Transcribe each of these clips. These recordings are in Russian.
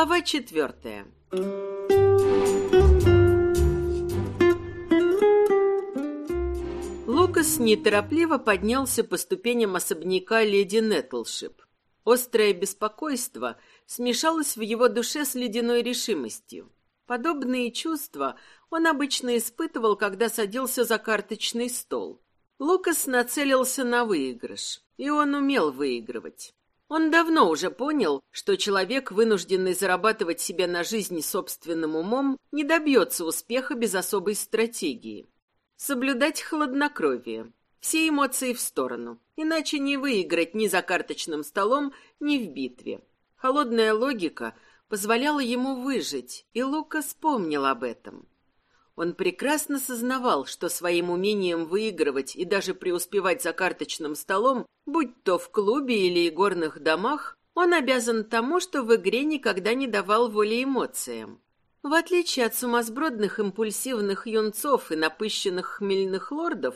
Глава четвертая. Лукас неторопливо поднялся по ступеням особняка леди Нетлшип. Острое беспокойство смешалось в его душе с ледяной решимостью. Подобные чувства он обычно испытывал, когда садился за карточный стол. Лукас нацелился на выигрыш, и он умел выигрывать. Он давно уже понял, что человек, вынужденный зарабатывать себе на жизнь собственным умом, не добьется успеха без особой стратегии. Соблюдать хладнокровие, все эмоции в сторону, иначе не выиграть ни за карточным столом, ни в битве. Холодная логика позволяла ему выжить, и Лука вспомнил об этом. Он прекрасно сознавал, что своим умением выигрывать и даже преуспевать за карточным столом, будь то в клубе или игорных домах, он обязан тому, что в игре никогда не давал воли эмоциям. В отличие от сумасбродных импульсивных юнцов и напыщенных хмельных лордов,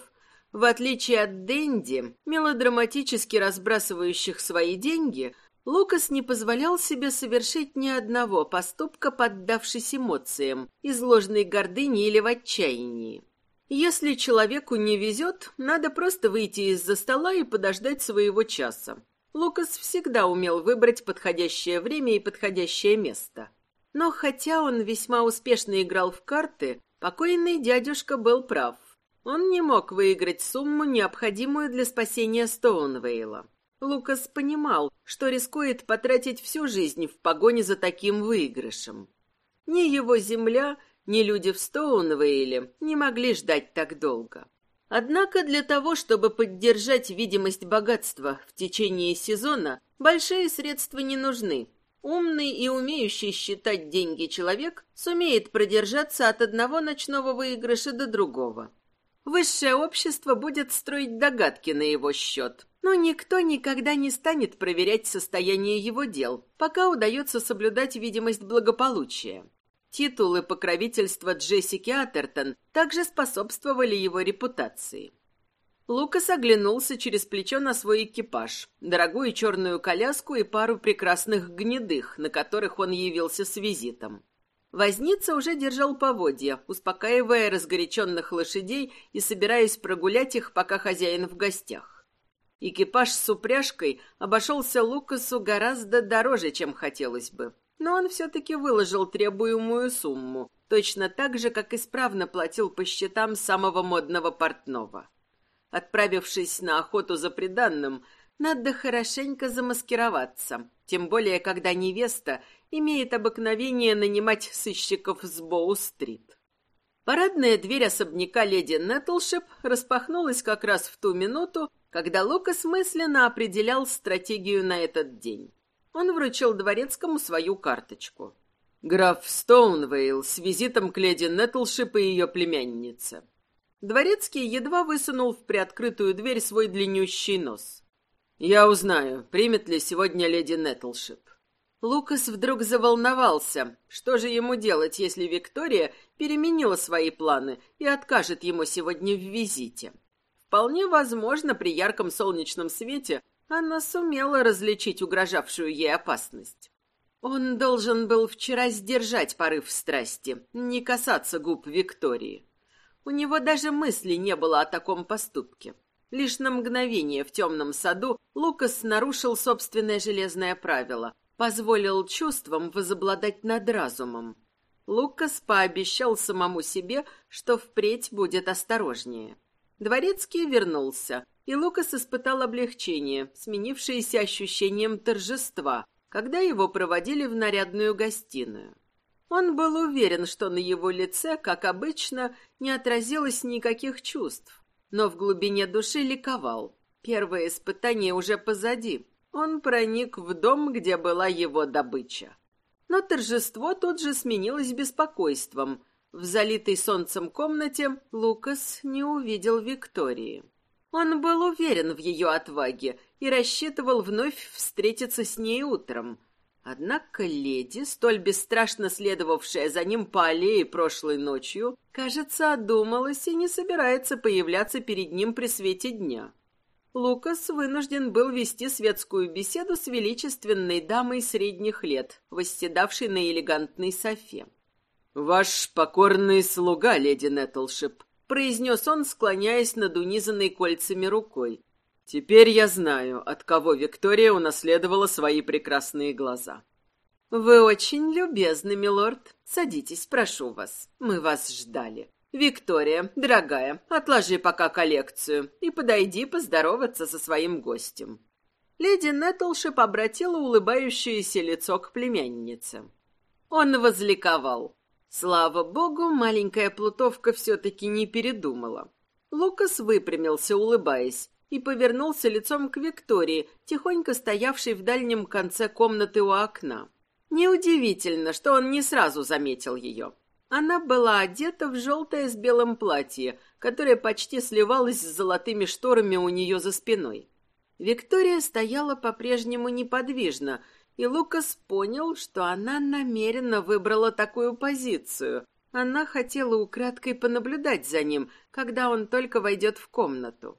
в отличие от Дэнди, мелодраматически разбрасывающих свои деньги, Лукас не позволял себе совершить ни одного поступка, поддавшись эмоциям, из ложной или в отчаянии. Если человеку не везет, надо просто выйти из-за стола и подождать своего часа. Лукас всегда умел выбрать подходящее время и подходящее место. Но хотя он весьма успешно играл в карты, покойный дядюшка был прав. Он не мог выиграть сумму, необходимую для спасения Стоунвейла. Лукас понимал, что рискует потратить всю жизнь в погоне за таким выигрышем. Ни его земля, ни люди в Стоунвейле не могли ждать так долго. Однако для того, чтобы поддержать видимость богатства в течение сезона, большие средства не нужны. Умный и умеющий считать деньги человек сумеет продержаться от одного ночного выигрыша до другого. Высшее общество будет строить догадки на его счет, но никто никогда не станет проверять состояние его дел, пока удается соблюдать видимость благополучия. Титулы покровительства Джессики Атертон также способствовали его репутации. Лукас оглянулся через плечо на свой экипаж, дорогую черную коляску и пару прекрасных гнедых, на которых он явился с визитом. Возница уже держал поводья, успокаивая разгоряченных лошадей и собираясь прогулять их, пока хозяин в гостях. Экипаж с упряжкой обошелся Лукасу гораздо дороже, чем хотелось бы. Но он все-таки выложил требуемую сумму, точно так же, как исправно платил по счетам самого модного портного. Отправившись на охоту за приданным, надо хорошенько замаскироваться, тем более, когда невеста имеет обыкновение нанимать сыщиков с Боу-стрит. Парадная дверь особняка леди Нетлшип распахнулась как раз в ту минуту, когда Лукас мысленно определял стратегию на этот день. Он вручил дворецкому свою карточку. Граф Стоунвейл с визитом к леди Нетлшип и ее племяннице. Дворецкий едва высунул в приоткрытую дверь свой длиннющий нос. «Я узнаю, примет ли сегодня леди Нетлшип». Лукас вдруг заволновался. Что же ему делать, если Виктория переменила свои планы и откажет ему сегодня в визите? Вполне возможно, при ярком солнечном свете она сумела различить угрожавшую ей опасность. Он должен был вчера сдержать порыв страсти, не касаться губ Виктории. У него даже мысли не было о таком поступке. Лишь на мгновение в темном саду Лукас нарушил собственное железное правило — позволил чувствам возобладать над разумом. Лукас пообещал самому себе, что впредь будет осторожнее. Дворецкий вернулся, и Лукас испытал облегчение, сменившееся ощущением торжества, когда его проводили в нарядную гостиную. Он был уверен, что на его лице, как обычно, не отразилось никаких чувств, но в глубине души ликовал. Первое испытание уже позади, он проник в дом, где была его добыча. Но торжество тут же сменилось беспокойством. В залитой солнцем комнате Лукас не увидел Виктории. Он был уверен в ее отваге и рассчитывал вновь встретиться с ней утром. Однако леди, столь бесстрашно следовавшая за ним по аллее прошлой ночью, кажется, одумалась и не собирается появляться перед ним при свете дня. Лукас вынужден был вести светскую беседу с величественной дамой средних лет, восседавшей на элегантной софе. «Ваш покорный слуга, леди Нетлшип», — произнес он, склоняясь над унизанной кольцами рукой. «Теперь я знаю, от кого Виктория унаследовала свои прекрасные глаза». «Вы очень любезны, милорд. Садитесь, прошу вас. Мы вас ждали». «Виктория, дорогая, отложи пока коллекцию и подойди поздороваться со своим гостем». Леди Нетлшип обратила улыбающееся лицо к племяннице. Он возликовал. Слава богу, маленькая плутовка все-таки не передумала. Лукас выпрямился, улыбаясь, и повернулся лицом к Виктории, тихонько стоявшей в дальнем конце комнаты у окна. Неудивительно, что он не сразу заметил ее. Она была одета в желтое с белым платье, которое почти сливалось с золотыми шторами у нее за спиной. Виктория стояла по-прежнему неподвижно, и Лукас понял, что она намеренно выбрала такую позицию. Она хотела украдкой понаблюдать за ним, когда он только войдет в комнату.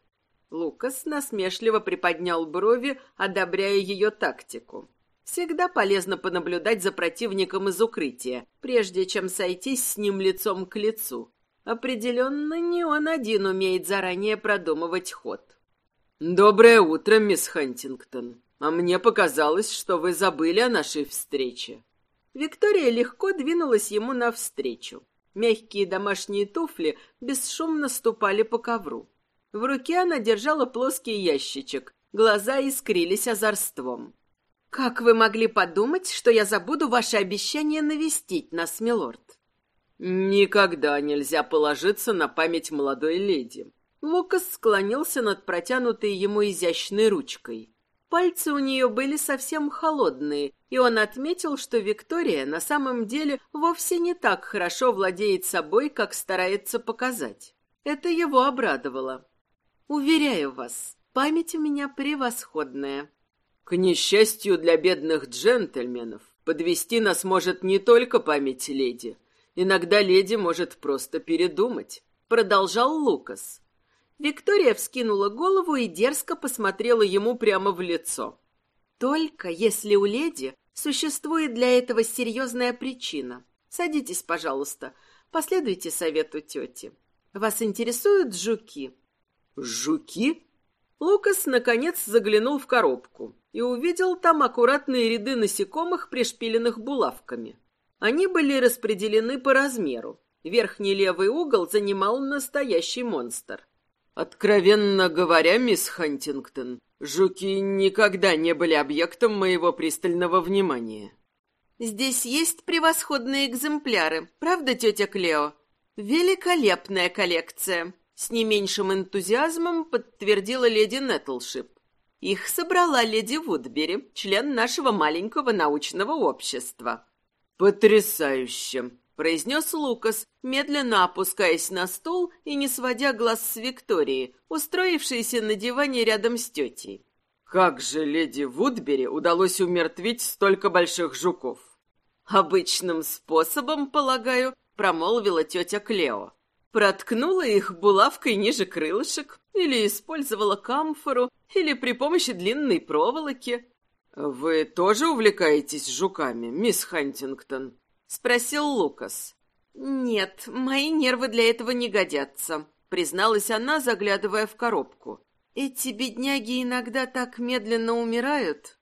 Лукас насмешливо приподнял брови, одобряя ее тактику. Всегда полезно понаблюдать за противником из укрытия, прежде чем сойтись с ним лицом к лицу. Определенно, не он один умеет заранее продумывать ход. «Доброе утро, мисс Хантингтон. А мне показалось, что вы забыли о нашей встрече». Виктория легко двинулась ему навстречу. Мягкие домашние туфли бесшумно ступали по ковру. В руке она держала плоский ящичек, глаза искрились озорством. «Как вы могли подумать, что я забуду ваше обещание навестить нас, милорд?» «Никогда нельзя положиться на память молодой леди». Лукас склонился над протянутой ему изящной ручкой. Пальцы у нее были совсем холодные, и он отметил, что Виктория на самом деле вовсе не так хорошо владеет собой, как старается показать. Это его обрадовало. «Уверяю вас, память у меня превосходная», к несчастью для бедных джентльменов, подвести нас может не только память леди. Иногда леди может просто передумать, продолжал Лукас. Виктория вскинула голову и дерзко посмотрела ему прямо в лицо. Только если у леди существует для этого серьезная причина. Садитесь, пожалуйста, последуйте совету тети. Вас интересуют жуки? Жуки? Лукас наконец заглянул в коробку и увидел там аккуратные ряды насекомых, пришпиленных булавками. Они были распределены по размеру. Верхний левый угол занимал настоящий монстр. Откровенно говоря, мисс Хантингтон, жуки никогда не были объектом моего пристального внимания. Здесь есть превосходные экземпляры, правда, тетя Клео? Великолепная коллекция. С не меньшим энтузиазмом подтвердила леди Нетлшип. Их собрала леди Вудбери, член нашего маленького научного общества. «Потрясающе!» — произнес Лукас, медленно опускаясь на стул и не сводя глаз с Виктории, устроившейся на диване рядом с тетей. «Как же леди Вудбери удалось умертвить столько больших жуков?» «Обычным способом, полагаю», — промолвила тетя Клео. Проткнула их булавкой ниже крылышек, или использовала камфору, или при помощи длинной проволоки. «Вы тоже увлекаетесь жуками, мисс Хантингтон?» — спросил Лукас. «Нет, мои нервы для этого не годятся», — призналась она, заглядывая в коробку. «Эти бедняги иногда так медленно умирают».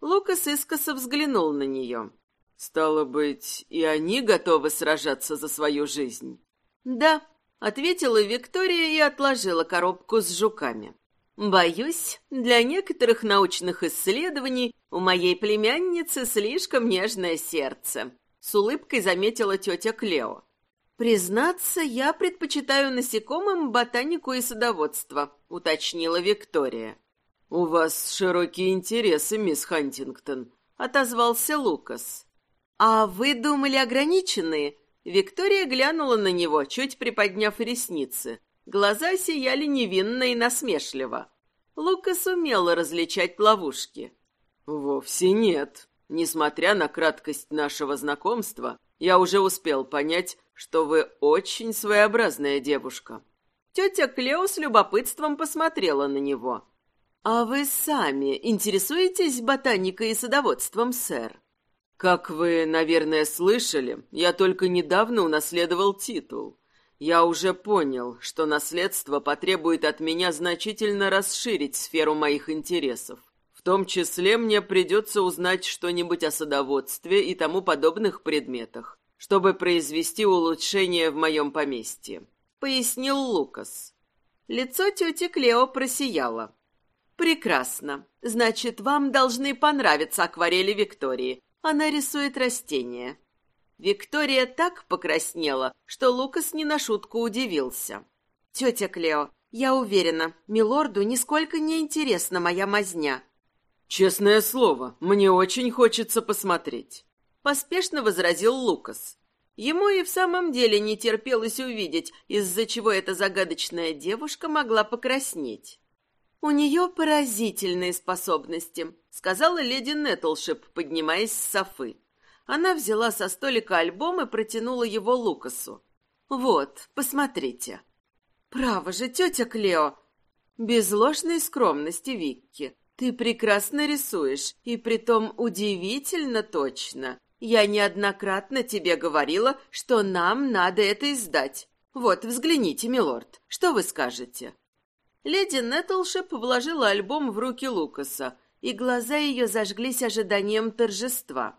Лукас искоса взглянул на нее. «Стало быть, и они готовы сражаться за свою жизнь?» «Да», ответила Виктория и отложила коробку с жуками. Боюсь, для некоторых научных исследований у моей племянницы слишком нежное сердце, с улыбкой заметила тетя Клео. Признаться, я предпочитаю насекомым ботанику и садоводство, уточнила Виктория. У вас широкие интересы, мисс Хантингтон, отозвался Лукас. А вы думали ограниченные? Виктория глянула на него, чуть приподняв ресницы. Глаза сияли невинно и насмешливо. Лукас умел различать ловушки. «Вовсе нет. Несмотря на краткость нашего знакомства, я уже успел понять, что вы очень своеобразная девушка». Тетя Клео с любопытством посмотрела на него. «А вы сами интересуетесь ботаникой и садоводством, сэр?» «Как вы, наверное, слышали, я только недавно унаследовал титул. Я уже понял, что наследство потребует от меня значительно расширить сферу моих интересов. Том числе мне придется узнать что-нибудь о садоводстве и тому подобных предметах, чтобы произвести улучшение в моем поместье», — пояснил Лукас. Лицо тети Клео просияло. «Прекрасно. Значит, вам должны понравиться акварели Виктории. Она рисует растения». Виктория так покраснела, что Лукас не на шутку удивился. «Тетя Клео, я уверена, милорду нисколько не интересна моя мазня». «Честное слово, мне очень хочется посмотреть», — поспешно возразил Лукас. Ему и в самом деле не терпелось увидеть, из-за чего эта загадочная девушка могла покраснеть. «У нее поразительные способности», — сказала леди Нетлшип, поднимаясь с софы. Она взяла со столика альбом и протянула его Лукасу. «Вот, посмотрите». «Право же, тетя Клео!» «Без ложной скромности, Викки, ты прекрасно рисуешь, и притом удивительно точно. Я неоднократно тебе говорила, что нам надо это издать. Вот, взгляните, милорд, что вы скажете?» Леди Нетлшип вложила альбом в руки Лукаса, и глаза ее зажглись ожиданием торжества.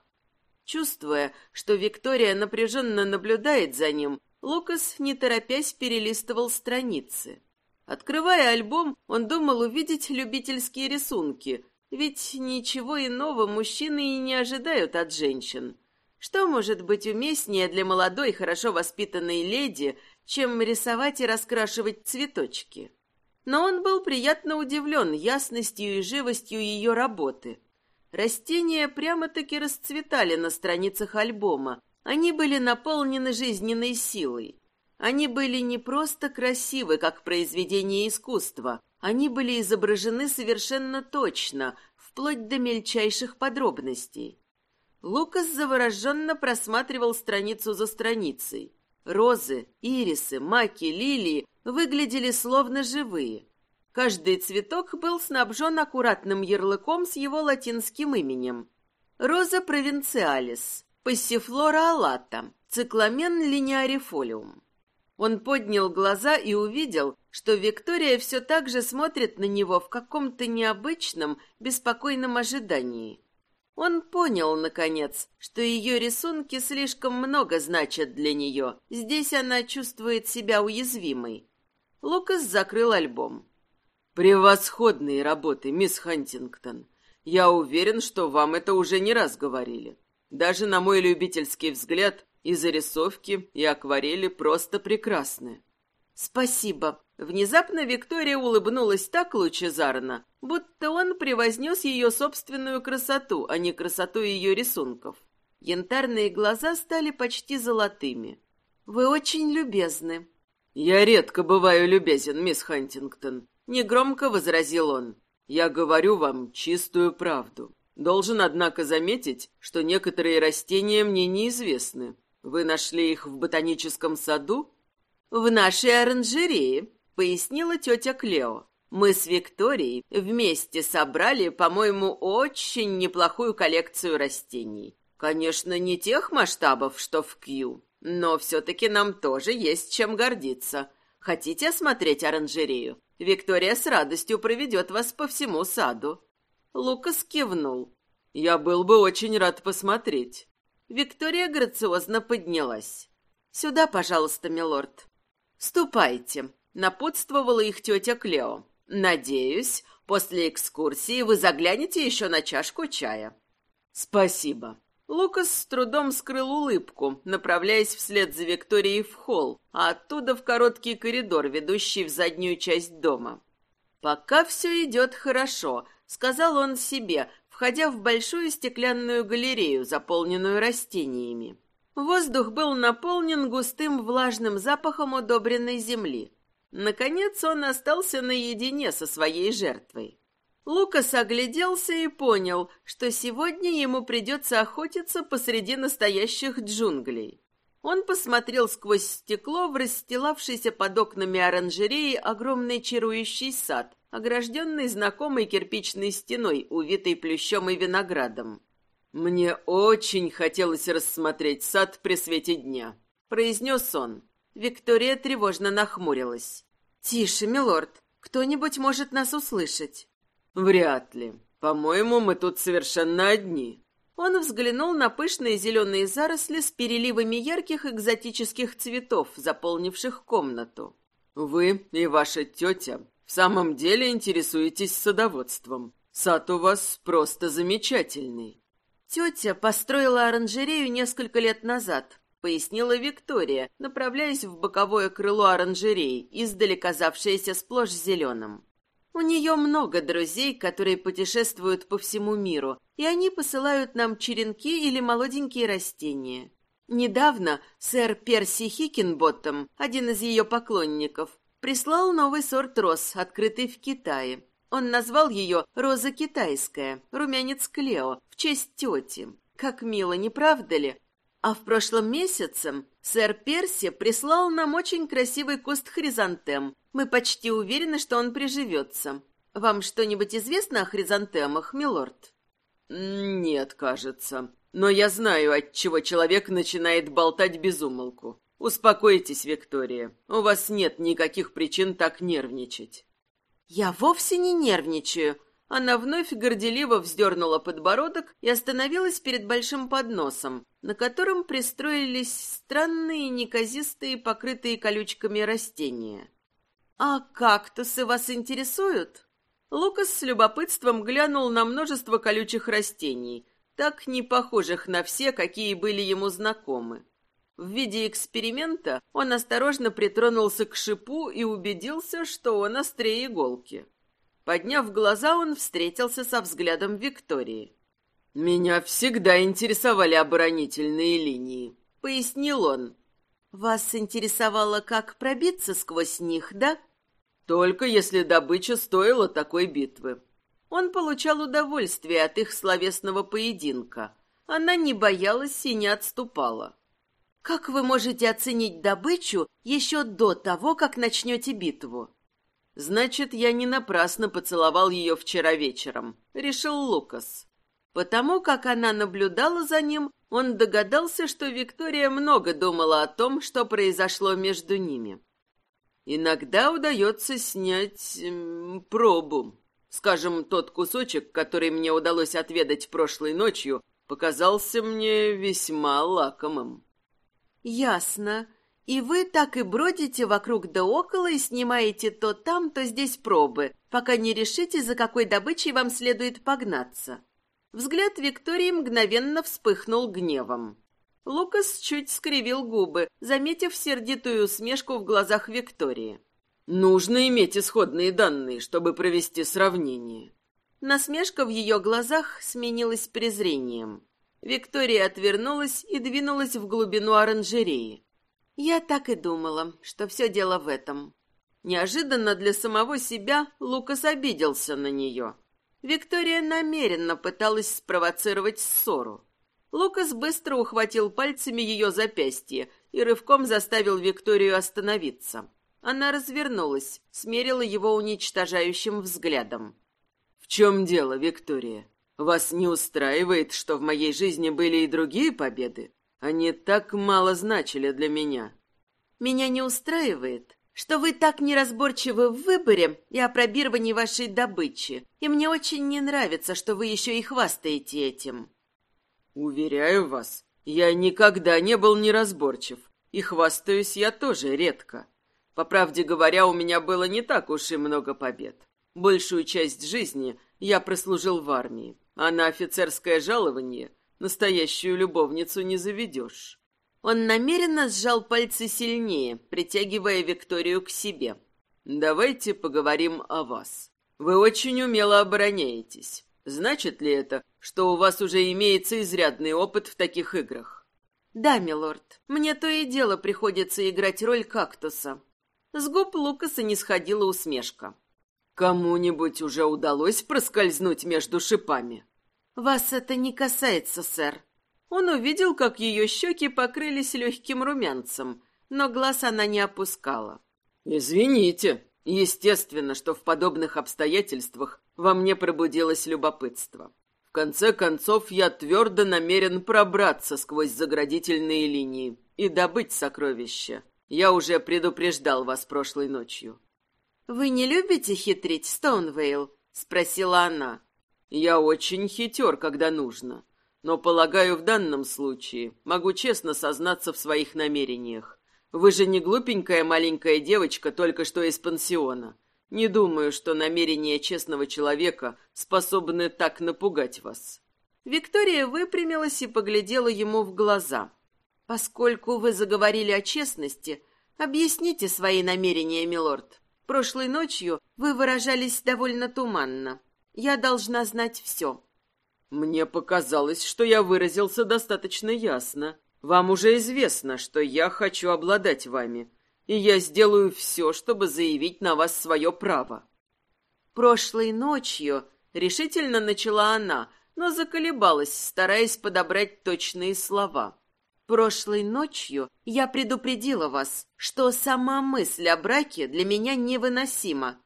Чувствуя, что Виктория напряженно наблюдает за ним, Лукас, не торопясь, перелистывал страницы. Открывая альбом, он думал увидеть любительские рисунки, ведь ничего иного мужчины и не ожидают от женщин. Что может быть уместнее для молодой, хорошо воспитанной леди, чем рисовать и раскрашивать цветочки? но он был приятно удивлен ясностью и живостью ее работы. Растения прямо-таки расцветали на страницах альбома. Они были наполнены жизненной силой. Они были не просто красивы, как произведение искусства. Они были изображены совершенно точно, вплоть до мельчайших подробностей. Лукас завороженно просматривал страницу за страницей. Розы, ирисы, маки, лилии выглядели словно живые. Каждый цветок был снабжен аккуратным ярлыком с его латинским именем. Роза провинциалис, пассифлора алата, цикламен линиарифолиум. Он поднял глаза и увидел, что Виктория все так же смотрит на него в каком-то необычном, беспокойном ожидании. Он понял, наконец, что ее рисунки слишком много значат для нее. Здесь она чувствует себя уязвимой. Лукас закрыл альбом. «Превосходные работы, мисс Хантингтон. Я уверен, что вам это уже не раз говорили. Даже на мой любительский взгляд, и зарисовки, и акварели просто прекрасны». «Спасибо». Внезапно Виктория улыбнулась так лучезарно, будто он превознес ее собственную красоту, а не красоту ее рисунков. Янтарные глаза стали почти золотыми. «Вы очень любезны», «Я редко бываю любезен, мисс Хантингтон», — негромко возразил он. «Я говорю вам чистую правду. Должен, однако, заметить, что некоторые растения мне неизвестны. Вы нашли их в ботаническом саду?» «В нашей оранжерее», — пояснила тетя Клео. «Мы с Викторией вместе собрали, по-моему, очень неплохую коллекцию растений. Конечно, не тех масштабов, что в Кью, но все-таки нам тоже есть чем гордиться. Хотите осмотреть оранжерею? Виктория с радостью проведет вас по всему саду». Лукас кивнул. «Я был бы очень рад посмотреть». Виктория грациозно поднялась. «Сюда, пожалуйста, милорд». «Ступайте», — напутствовала их тетя Клео. «Надеюсь, после экскурсии вы заглянете еще на чашку чая». «Спасибо», Лукас с трудом скрыл улыбку, направляясь вслед за Викторией в холл, а оттуда в короткий коридор, ведущий в заднюю часть дома. «Пока все идет хорошо», — сказал он себе, входя в большую стеклянную галерею, заполненную растениями. Воздух был наполнен густым влажным запахом удобренной земли. Наконец он остался наедине со своей жертвой. Лукас огляделся и понял, что сегодня ему придется охотиться посреди настоящих джунглей. Он посмотрел сквозь стекло в расстилавшийся под окнами оранжереи огромный чарующий сад, огражденный знакомой кирпичной стеной, увитой плющом и виноградом. «Мне очень хотелось рассмотреть сад при свете дня», — произнес он. Виктория тревожно нахмурилась. «Тише, милорд, кто-нибудь может нас услышать». «Вряд ли. По-моему, мы тут совершенно одни». Он взглянул на пышные зеленые заросли с переливами ярких экзотических цветов, заполнивших комнату. «Вы и ваша тетя в самом деле интересуетесь садоводством. Сад у вас просто замечательный». «Тетя построила оранжерею несколько лет назад», — пояснила Виктория, направляясь в боковое крыло оранжереи, издали казавшееся сплошь зеленым. У нее много друзей, которые путешествуют по всему миру, и они посылают нам черенки или молоденькие растения. Недавно сэр Перси Хикенботтом, один из ее поклонников, прислал новый сорт роз, открытый в Китае. Он назвал ее «Роза китайская», румянец Клео, в честь тети. Как мило, не правда ли? А в прошлом месяце сэр Перси прислал нам очень красивый куст хризантем, мы почти уверены, что он приживется. Вам что-нибудь известно о хризантемах, милорд? Нет, кажется. Но я знаю, от чего человек начинает болтать без умолку. Успокойтесь, Виктория. У вас нет никаких причин так нервничать. Я вовсе не нервничаю. Она вновь горделиво вздернула подбородок и остановилась перед большим подносом, на котором пристроились странные неказистые, покрытые колючками растения. «А кактусы вас интересуют?» Лукас с любопытством глянул на множество колючих растений, так не похожих на все, какие были ему знакомы. В виде эксперимента он осторожно притронулся к шипу и убедился, что он острее иголки. Подняв глаза, он встретился со взглядом Виктории. «Меня всегда интересовали оборонительные линии», — пояснил он. «Вас интересовало, как пробиться сквозь них, да?» «Только если добыча стоила такой битвы». Он получал удовольствие от их словесного поединка. Она не боялась и не отступала. «Как вы можете оценить добычу еще до того, как начнете битву?» «Значит, я не напрасно поцеловал ее вчера вечером», — решил Лукас. Потому как она наблюдала за ним, он догадался, что Виктория много думала о том, что произошло между ними. Иногда удается снять пробу. Скажем, тот кусочек, который мне удалось отведать прошлой ночью, показался мне весьма лакомым. Ясно. И вы так и бродите вокруг да около и снимаете то там, то здесь пробы, пока не решите, за какой добычей вам следует погнаться. Взгляд Виктории мгновенно вспыхнул гневом. Лукас чуть скривил губы, заметив сердитую усмешку в глазах Виктории. «Нужно иметь исходные данные, чтобы провести сравнение». Насмешка в ее глазах сменилась презрением. Виктория отвернулась и двинулась в глубину оранжереи. Я так и думала, что все дело в этом. Неожиданно для самого себя Лукас обиделся на нее. Виктория намеренно пыталась спровоцировать ссору. Лукас быстро ухватил пальцами ее запястье и рывком заставил Викторию остановиться. Она развернулась, смерила его уничтожающим взглядом. «В чем дело, Виктория? Вас не устраивает, что в моей жизни были и другие победы? Они так мало значили для меня». «Меня не устраивает, что вы так неразборчивы в выборе и опробировании вашей добычи, и мне очень не нравится, что вы еще и хвастаете этим». «Уверяю вас, я никогда не был неразборчив, и хвастаюсь я тоже редко. По правде говоря, у меня было не так уж и много побед. Большую часть жизни я прослужил в армии, а на офицерское жалование настоящую любовницу не заведешь. Он намеренно сжал пальцы сильнее, притягивая Викторию к себе. «Давайте поговорим о вас. Вы очень умело обороняетесь. Значит ли это, что у вас уже имеется изрядный опыт в таких играх?» «Да, милорд. Мне то и дело приходится играть роль кактуса». С губ Лукаса не сходила усмешка. «Кому-нибудь уже удалось проскользнуть между шипами?» «Вас это не касается, сэр». Он увидел, как ее щеки покрылись легким румянцем, но глаз она не опускала. «Извините. Естественно, что в подобных обстоятельствах во мне пробудилось любопытство. В конце концов, я твердо намерен пробраться сквозь заградительные линии и добыть сокровища. Я уже предупреждал вас прошлой ночью». «Вы не любите хитрить, Стоунвейл?» — спросила она. «Я очень хитер, когда нужно. Но, полагаю, в данном случае могу честно сознаться в своих намерениях. Вы же не глупенькая маленькая девочка только что из пансиона. Не думаю, что намерения честного человека способны так напугать вас». Виктория выпрямилась и поглядела ему в глаза. «Поскольку вы заговорили о честности, объясните свои намерения, милорд. Прошлой ночью вы выражались довольно туманно. Я должна знать все». «Мне показалось, что я выразился достаточно ясно. Вам уже известно, что я хочу обладать вами, и я сделаю все, чтобы заявить на вас свое право». «Прошлой ночью...» — решительно начала она, но заколебалась, стараясь подобрать точные слова. «Прошлой ночью я предупредила вас, что сама мысль о браке для меня невыносима».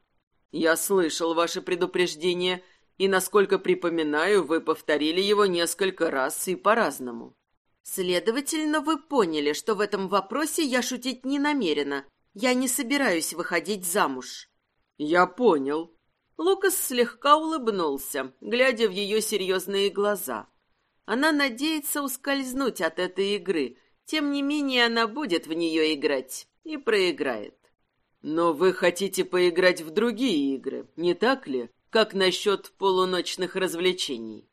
«Я слышал ваше предупреждение, и, насколько припоминаю, вы повторили его несколько раз и по-разному». Следовательно, вы поняли, что в этом вопросе я шутить не намерена. Я не собираюсь выходить замуж. Я понял. Лукас слегка улыбнулся, глядя в ее серьезные глаза. Она надеется ускользнуть от этой игры. Тем не менее, она будет в нее играть и проиграет. Но вы хотите поиграть в другие игры, не так ли? Как насчет полуночных развлечений?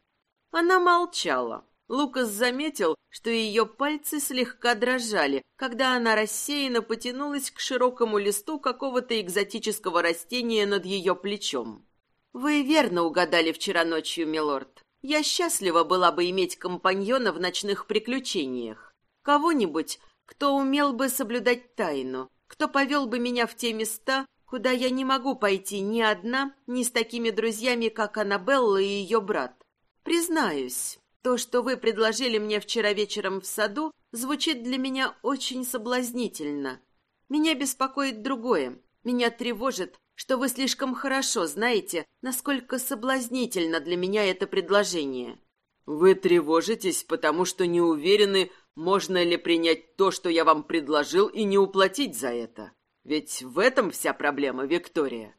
Она молчала. Лукас заметил, что ее пальцы слегка дрожали, когда она рассеянно потянулась к широкому листу какого-то экзотического растения над ее плечом. «Вы верно угадали вчера ночью, милорд. Я счастлива была бы иметь компаньона в ночных приключениях. Кого-нибудь, кто умел бы соблюдать тайну, кто повел бы меня в те места, куда я не могу пойти ни одна, ни с такими друзьями, как Аннабелла и ее брат. Признаюсь, то, что вы предложили мне вчера вечером в саду, звучит для меня очень соблазнительно. Меня беспокоит другое. Меня тревожит, что вы слишком хорошо знаете, насколько соблазнительно для меня это предложение. Вы тревожитесь, потому что не уверены, можно ли принять то, что я вам предложил, и не уплатить за это. Ведь в этом вся проблема, Виктория.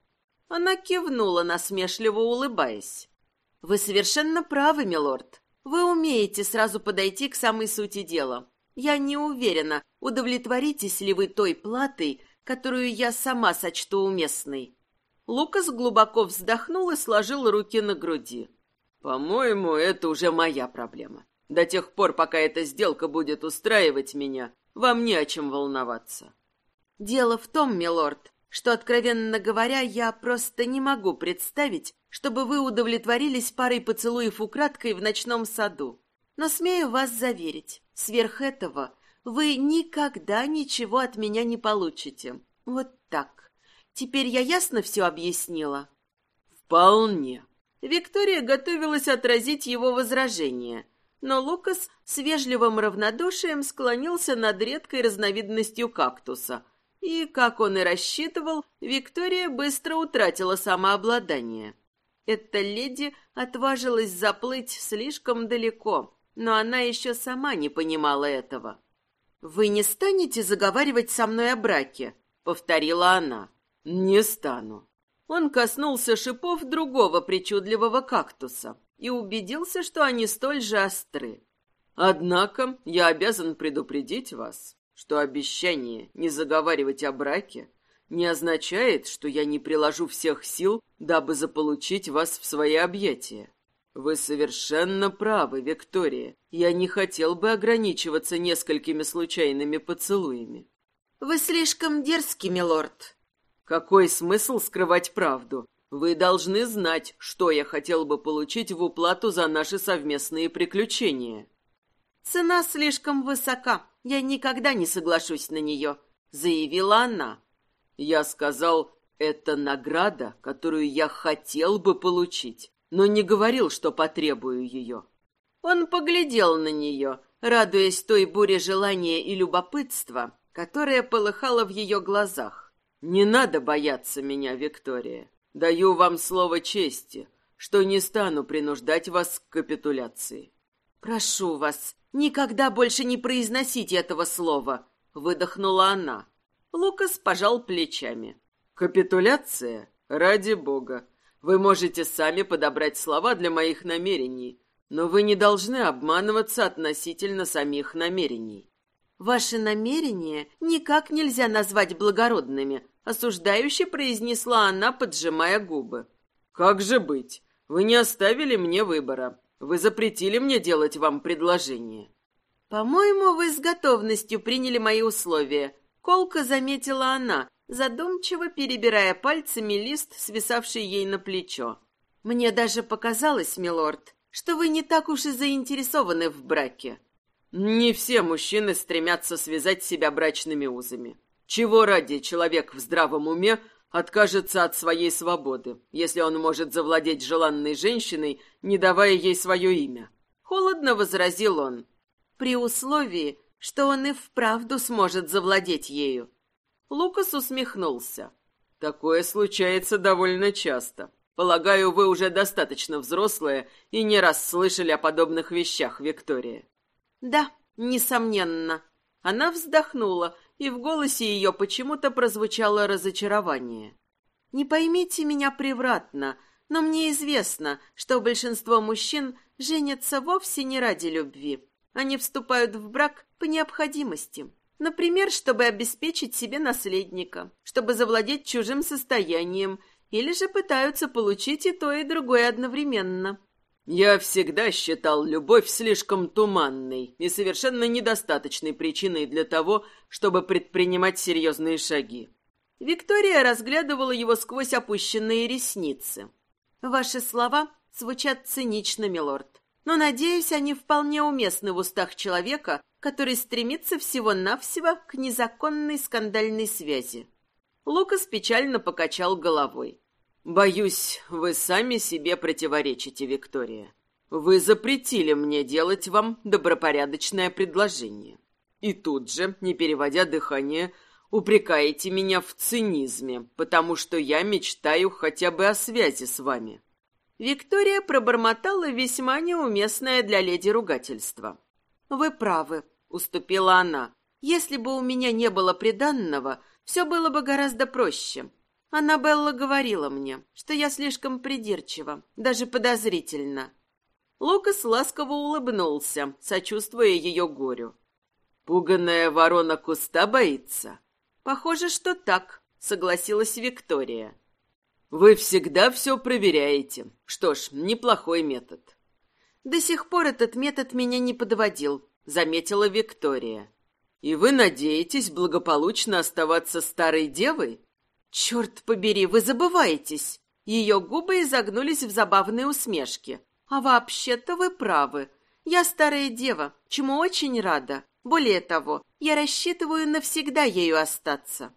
Она кивнула, насмешливо улыбаясь. Вы совершенно правы, милорд. Вы умеете сразу подойти к самой сути дела. Я не уверена, удовлетворитесь ли вы той платой, которую я сама сочту уместной. Лукас глубоко вздохнул и сложил руки на груди. По-моему, это уже моя проблема. До тех пор, пока эта сделка будет устраивать меня, вам не о чем волноваться. Дело в том, милорд, что, откровенно говоря, я просто не могу представить, чтобы вы удовлетворились парой поцелуев украдкой в ночном саду. Но смею вас заверить, сверх этого вы никогда ничего от меня не получите. Вот так. Теперь я ясно все объяснила? Вполне. Виктория готовилась отразить его возражение, но Лукас с вежливым равнодушием склонился над редкой разновидностью кактуса – и, как он и рассчитывал, Виктория быстро утратила самообладание. Эта леди отважилась заплыть слишком далеко, но она еще сама не понимала этого. «Вы не станете заговаривать со мной о браке?» — повторила она. «Не стану». Он коснулся шипов другого причудливого кактуса и убедился, что они столь же остры. «Однако я обязан предупредить вас, что обещание не заговаривать о браке не означает, что я не приложу всех сил, дабы заполучить вас в свои объятия. Вы совершенно правы, Виктория. Я не хотел бы ограничиваться несколькими случайными поцелуями. Вы слишком дерзкий, милорд. Какой смысл скрывать правду? Вы должны знать, что я хотел бы получить в уплату за наши совместные приключения. Цена слишком высока, я никогда не соглашусь на нее», — заявила она. «Я сказал, это награда, которую я хотел бы получить, но не говорил, что потребую ее». Он поглядел на нее, радуясь той буре желания и любопытства, которая полыхала в ее глазах. «Не надо бояться меня, Виктория. Даю вам слово чести, что не стану принуждать вас к капитуляции». «Прошу вас, никогда больше не произносите этого слова», — выдохнула она. Лукас пожал плечами. «Капитуляция? Ради бога. Вы можете сами подобрать слова для моих намерений, но вы не должны обманываться относительно самих намерений. Ваши намерения никак нельзя назвать благородными, осуждающе произнесла она, поджимая губы. Как же быть? Вы не оставили мне выбора. Вы запретили мне делать вам предложение. По-моему, вы с готовностью приняли мои условия. Колко заметила она, задумчиво перебирая пальцами лист, свисавший ей на плечо. Мне даже показалось, милорд, что вы не так уж и заинтересованы в браке. Не все мужчины стремятся связать себя брачными узами. Чего ради человек в здравом уме откажется от своей свободы, если он может завладеть желанной женщиной, не давая ей свое имя? Холодно возразил он. При условии, что он и вправду сможет завладеть ею. Лукас усмехнулся. Такое случается довольно часто. Полагаю, вы уже достаточно взрослая и не раз слышали о подобных вещах, Виктория. Да, несомненно. Она вздохнула, и в голосе ее почему-то прозвучало разочарование. Не поймите меня превратно, но мне известно, что большинство мужчин женятся вовсе не ради любви. Они вступают в брак по необходимости. Например, чтобы обеспечить себе наследника, чтобы завладеть чужим состоянием или же пытаются получить и то, и другое одновременно. Я всегда считал любовь слишком туманной и совершенно недостаточной причиной для того, чтобы предпринимать серьезные шаги. Виктория разглядывала его сквозь опущенные ресницы. Ваши слова звучат цинично, милорд, но, надеюсь, они вполне уместны в устах человека, который стремится всего-навсего к незаконной скандальной связи. Лукас печально покачал головой. «Боюсь, вы сами себе противоречите, Виктория. Вы запретили мне делать вам добропорядочное предложение. И тут же, не переводя дыхание, упрекаете меня в цинизме, потому что я мечтаю хотя бы о связи с вами». Виктория пробормотала весьма неуместное для леди ругательство. «Вы правы», — уступила она. «Если бы у меня не было приданного, все было бы гораздо проще. Аннабелла говорила мне, что я слишком придирчива, даже подозрительно. Лукас ласково улыбнулся, сочувствуя ее горю. «Пуганная ворона куста боится?» «Похоже, что так», — согласилась Виктория. «Вы всегда все проверяете. Что ж, неплохой метод». «До сих пор этот метод меня не подводил», — заметила Виктория. И вы надеетесь благополучно оставаться старой девой? Черт побери, вы забываетесь. Ее губы изогнулись в забавной усмешке. А вообще-то вы правы. Я старая дева, чему очень рада. Более того, я рассчитываю навсегда ею остаться.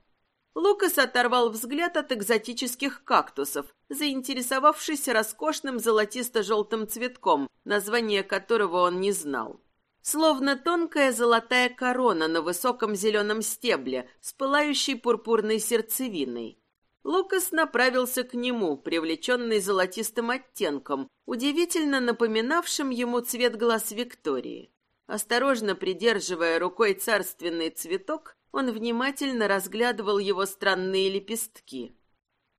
Лукас оторвал взгляд от экзотических кактусов, заинтересовавшись роскошным золотисто-желтым цветком, название которого он не знал словно тонкая золотая корона на высоком зеленом стебле с пылающей пурпурной сердцевиной. Лукас направился к нему, привлеченный золотистым оттенком, удивительно напоминавшим ему цвет глаз Виктории. Осторожно придерживая рукой царственный цветок, он внимательно разглядывал его странные лепестки.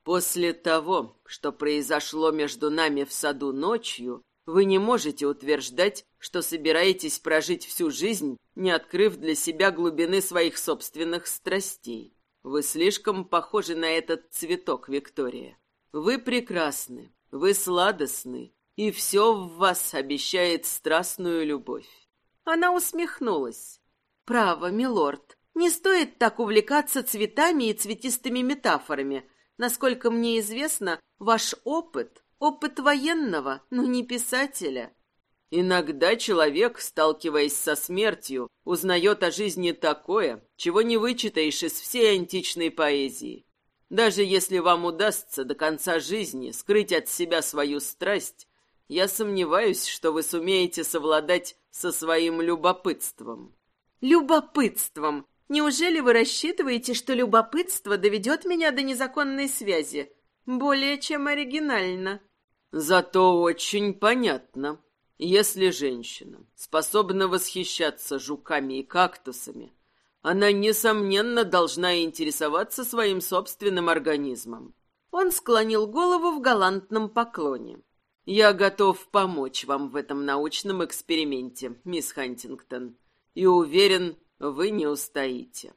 «После того, что произошло между нами в саду ночью, вы не можете утверждать, что собираетесь прожить всю жизнь, не открыв для себя глубины своих собственных страстей. Вы слишком похожи на этот цветок, Виктория. Вы прекрасны, вы сладостны, и все в вас обещает страстную любовь. Она усмехнулась. «Право, милорд, не стоит так увлекаться цветами и цветистыми метафорами. Насколько мне известно, ваш опыт Опыт военного, но не писателя. Иногда человек, сталкиваясь со смертью, узнает о жизни такое, чего не вычитаешь из всей античной поэзии. Даже если вам удастся до конца жизни скрыть от себя свою страсть, я сомневаюсь, что вы сумеете совладать со своим любопытством». «Любопытством! Неужели вы рассчитываете, что любопытство доведет меня до незаконной связи? Более чем оригинально». «Зато очень понятно. Если женщина способна восхищаться жуками и кактусами, она, несомненно, должна интересоваться своим собственным организмом. Он склонил голову в галантном поклоне. «Я готов помочь вам в этом научном эксперименте, мисс Хантингтон, и уверен, вы не устоите».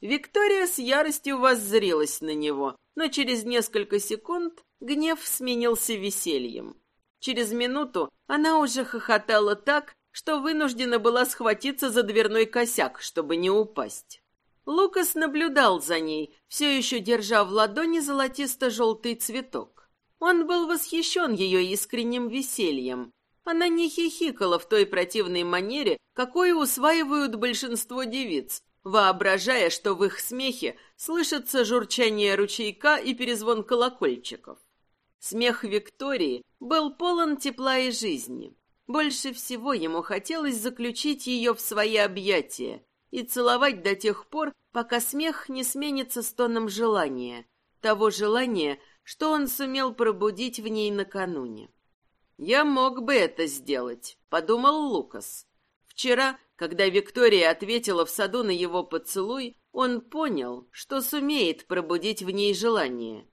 Виктория с яростью воззрелась на него, но через несколько секунд гнев сменился весельем. Через минуту она уже хохотала так, что вынуждена была схватиться за дверной косяк, чтобы не упасть. Лукас наблюдал за ней, все еще держа в ладони золотисто-желтый цветок. Он был восхищен ее искренним весельем. Она не хихикала в той противной манере, какой усваивают большинство девиц, воображая, что в их смехе слышится журчание ручейка и перезвон колокольчиков. Смех Виктории был полон тепла и жизни. Больше всего ему хотелось заключить ее в свои объятия и целовать до тех пор, пока смех не сменится стоном желания, того желания, что он сумел пробудить в ней накануне. «Я мог бы это сделать», — подумал Лукас. Вчера, когда Виктория ответила в саду на его поцелуй, он понял, что сумеет пробудить в ней желание.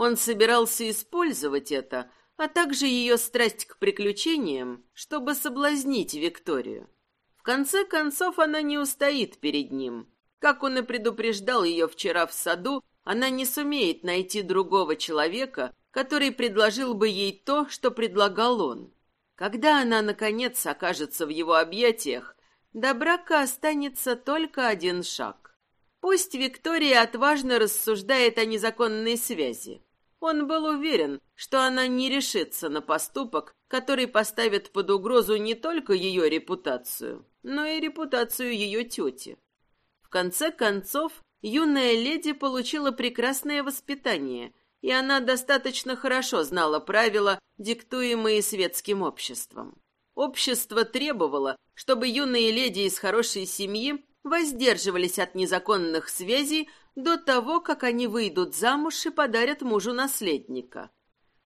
Он собирался использовать это, а также ее страсть к приключениям, чтобы соблазнить Викторию. В конце концов, она не устоит перед ним. Как он и предупреждал ее вчера в саду, она не сумеет найти другого человека, который предложил бы ей то, что предлагал он. Когда она, наконец, окажется в его объятиях, до брака останется только один шаг. Пусть Виктория отважно рассуждает о незаконной связи. Он был уверен, что она не решится на поступок, который поставит под угрозу не только ее репутацию, но и репутацию ее тети. В конце концов, юная леди получила прекрасное воспитание, и она достаточно хорошо знала правила, диктуемые светским обществом. Общество требовало, чтобы юные леди из хорошей семьи воздерживались от незаконных связей до того, как они выйдут замуж и подарят мужу наследника.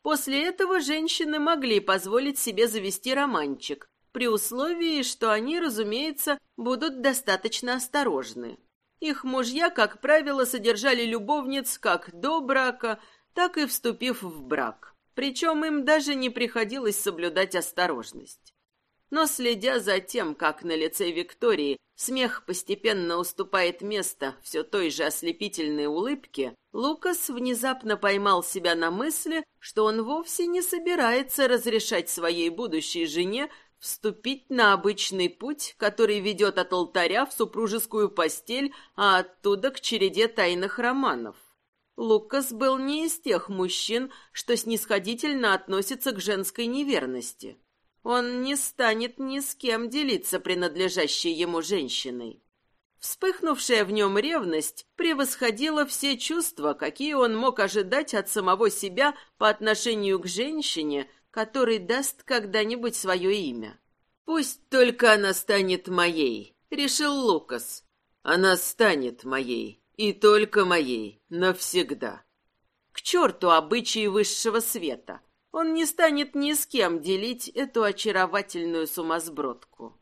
После этого женщины могли позволить себе завести романчик, при условии, что они, разумеется, будут достаточно осторожны. Их мужья, как правило, содержали любовниц как до брака, так и вступив в брак. Причем им даже не приходилось соблюдать осторожность. Но следя за тем, как на лице Виктории смех постепенно уступает место все той же ослепительной улыбке, Лукас внезапно поймал себя на мысли, что он вовсе не собирается разрешать своей будущей жене вступить на обычный путь, который ведет от алтаря в супружескую постель, а оттуда к череде тайных романов. Лукас был не из тех мужчин, что снисходительно относятся к женской неверности. Он не станет ни с кем делиться принадлежащей ему женщиной. Вспыхнувшая в нем ревность превосходила все чувства, какие он мог ожидать от самого себя по отношению к женщине, которой даст когда-нибудь свое имя. «Пусть только она станет моей», — решил Лукас. «Она станет моей, и только моей, навсегда». К черту обычаи высшего света! Он не станет ни с кем делить эту очаровательную сумасбродку.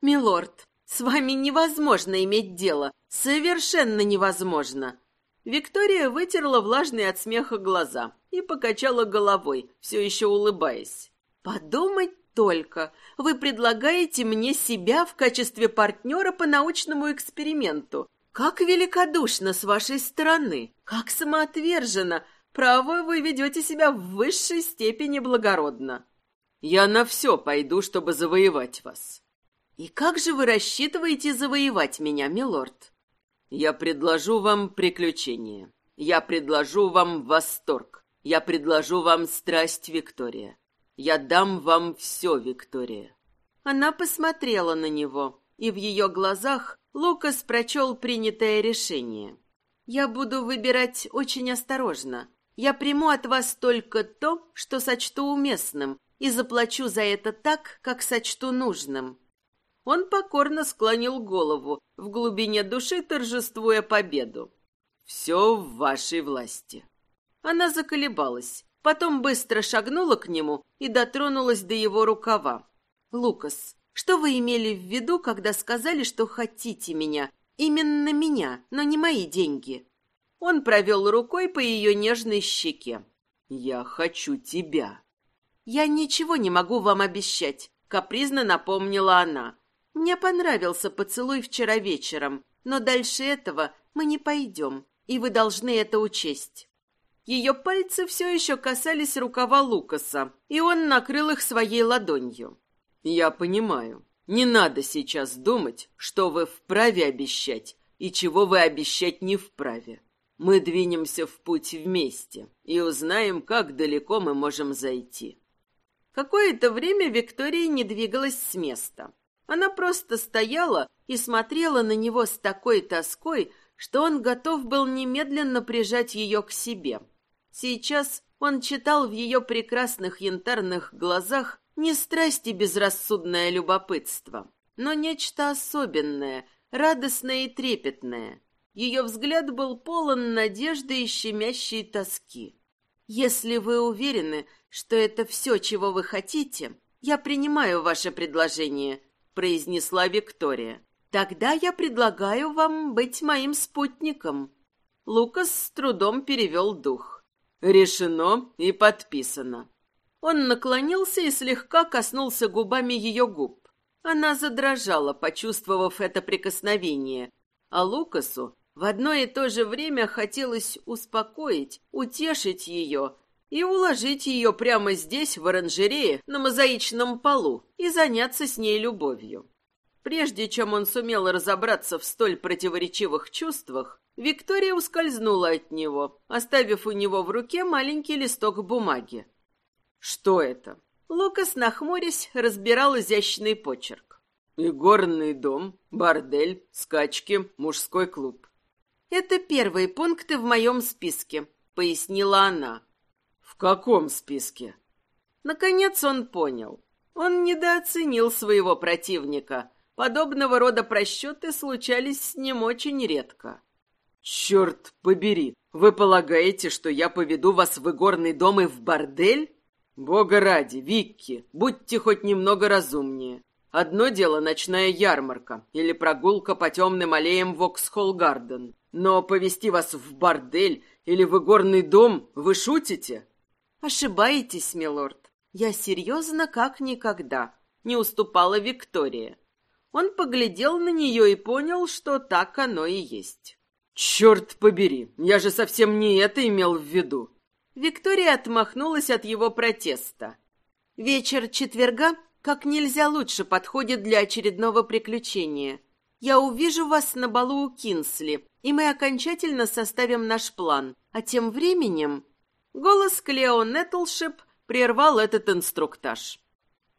«Милорд, с вами невозможно иметь дело. Совершенно невозможно!» Виктория вытерла влажные от смеха глаза и покачала головой, все еще улыбаясь. «Подумать только, вы предлагаете мне себя в качестве партнера по научному эксперименту. Как великодушно с вашей стороны, как самоотверженно, Право, вы ведете себя в высшей степени благородно. Я на все пойду, чтобы завоевать вас. И как же вы рассчитываете завоевать меня, милорд? Я предложу вам приключения. Я предложу вам восторг. Я предложу вам страсть, Виктория. Я дам вам все, Виктория. Она посмотрела на него, и в ее глазах Лукас прочел принятое решение. Я буду выбирать очень осторожно. Я приму от вас только то, что сочту уместным, и заплачу за это так, как сочту нужным». Он покорно склонил голову, в глубине души торжествуя победу. «Все в вашей власти». Она заколебалась, потом быстро шагнула к нему и дотронулась до его рукава. «Лукас, что вы имели в виду, когда сказали, что хотите меня? Именно меня, но не мои деньги?» Он провел рукой по ее нежной щеке. «Я хочу тебя». «Я ничего не могу вам обещать», — капризно напомнила она. «Мне понравился поцелуй вчера вечером, но дальше этого мы не пойдем, и вы должны это учесть». Ее пальцы все еще касались рукава Лукаса, и он накрыл их своей ладонью. «Я понимаю. Не надо сейчас думать, что вы вправе обещать и чего вы обещать не вправе. Мы двинемся в путь вместе и узнаем, как далеко мы можем зайти». Какое-то время Виктория не двигалась с места. Она просто стояла и смотрела на него с такой тоской, что он готов был немедленно прижать ее к себе. Сейчас он читал в ее прекрасных янтарных глазах не страсть и безрассудное любопытство, но нечто особенное, радостное и трепетное. Ее взгляд был полон надежды и щемящей тоски. «Если вы уверены, что это все, чего вы хотите, я принимаю ваше предложение», — произнесла Виктория. «Тогда я предлагаю вам быть моим спутником». Лукас с трудом перевел дух. «Решено и подписано. Он наклонился и слегка коснулся губами ее губ. Она задрожала, почувствовав это прикосновение, а Лукасу в одно и то же время хотелось успокоить, утешить ее и уложить ее прямо здесь, в оранжерее, на мозаичном полу, и заняться с ней любовью. Прежде чем он сумел разобраться в столь противоречивых чувствах, Виктория ускользнула от него, оставив у него в руке маленький листок бумаги. Что это? Лукас, нахмурясь, разбирал изящный почерк. Игорный дом, бордель, скачки, мужской клуб. Это первые пункты в моем списке, пояснила она. В каком списке? Наконец он понял. Он недооценил своего противника. Подобного рода просчеты случались с ним очень редко. «Черт побери! Вы полагаете, что я поведу вас в игорный дом и в бордель?» «Бога ради, Викки, будьте хоть немного разумнее. Одно дело ночная ярмарка или прогулка по темным аллеям Воксхолл-Гарден. Но повести вас в бордель или в игорный дом вы шутите?» «Ошибаетесь, милорд. Я серьезно как никогда», — не уступала Виктория. Он поглядел на нее и понял, что так оно и есть. «Черт побери, я же совсем не это имел в виду. Виктория отмахнулась от его протеста. «Вечер четверга как нельзя лучше подходит для очередного приключения. Я увижу вас на балу у Кинсли, и мы окончательно составим наш план. А тем временем...» Голос Клео Нетлшип прервал этот инструктаж.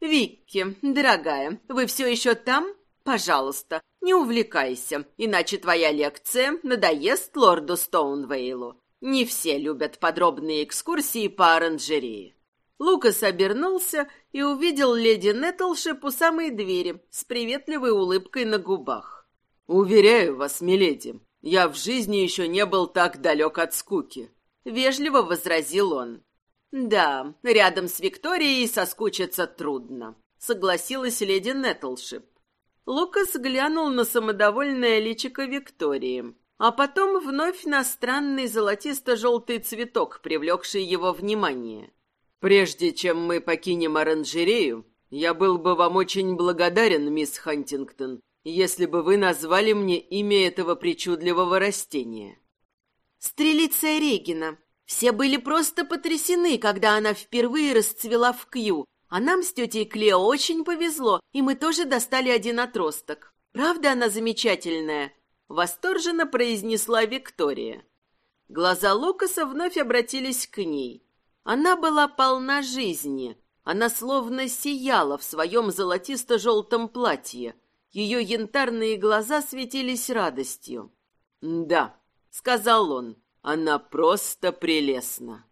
«Викки, дорогая, вы все еще там? Пожалуйста, не увлекайся, иначе твоя лекция надоест лорду Стоунвейлу. Не все любят подробные экскурсии по оранжерее. Лукас обернулся и увидел леди Нетлшип у самой двери с приветливой улыбкой на губах. «Уверяю вас, миледи, я в жизни еще не был так далек от скуки», — вежливо возразил он. «Да, рядом с Викторией соскучиться трудно», — согласилась леди Нетлшип. Лукас глянул на самодовольное личико Виктории а потом вновь на странный золотисто-желтый цветок, привлекший его внимание. «Прежде чем мы покинем оранжерею, я был бы вам очень благодарен, мисс Хантингтон, если бы вы назвали мне имя этого причудливого растения». «Стрелица Регина. Все были просто потрясены, когда она впервые расцвела в Кью, а нам с тетей Клео очень повезло, и мы тоже достали один отросток. Правда она замечательная?» Восторженно произнесла Виктория. Глаза Лукаса вновь обратились к ней. Она была полна жизни. Она словно сияла в своем золотисто-желтом платье. Ее янтарные глаза светились радостью. «Да», — сказал он, — «она просто прелестна».